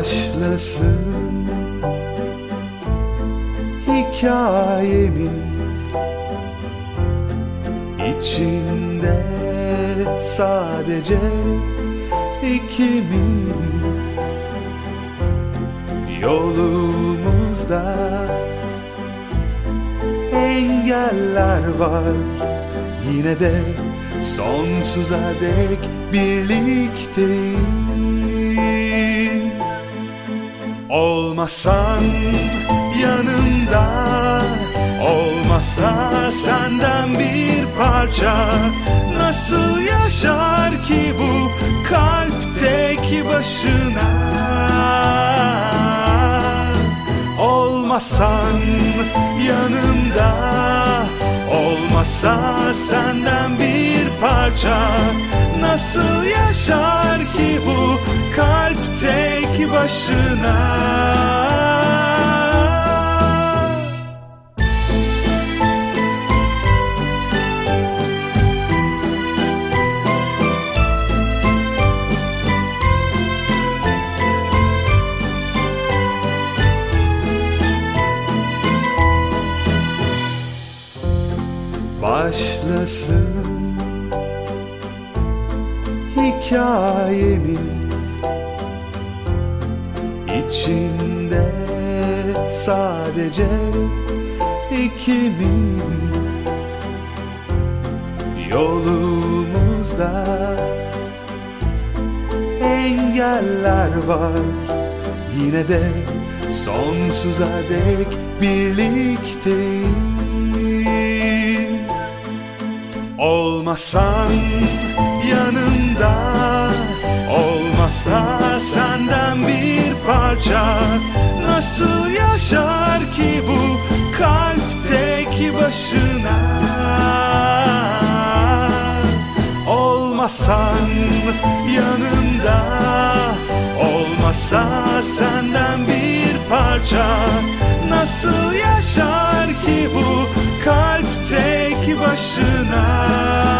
Başlasın. Hikayemiz içinde sadece ikimiz. Yolumuzda engeller var. Yine de sonsuza dek birlikteyiz Olmasan yanımda Olmasa senden bir parça. Nasıl yaşar ki bu kalp tek başına? Olmasan yanımda Olmasa senden bir parça. Nasıl yaşar ki bu kalp tek başına Başlasın. Hikayemiz içinde sadece ikimiz. Yolumuzda engeller var. Yine de sonsuza dek birlikteyiz Olmasan yanımda Olmasa senden bir parça. Nasıl yaşar ki bu kalp tek başına? Olmasan yanımda Olmasa senden bir parça. Nasıl yaşar ki bu kalp tek başına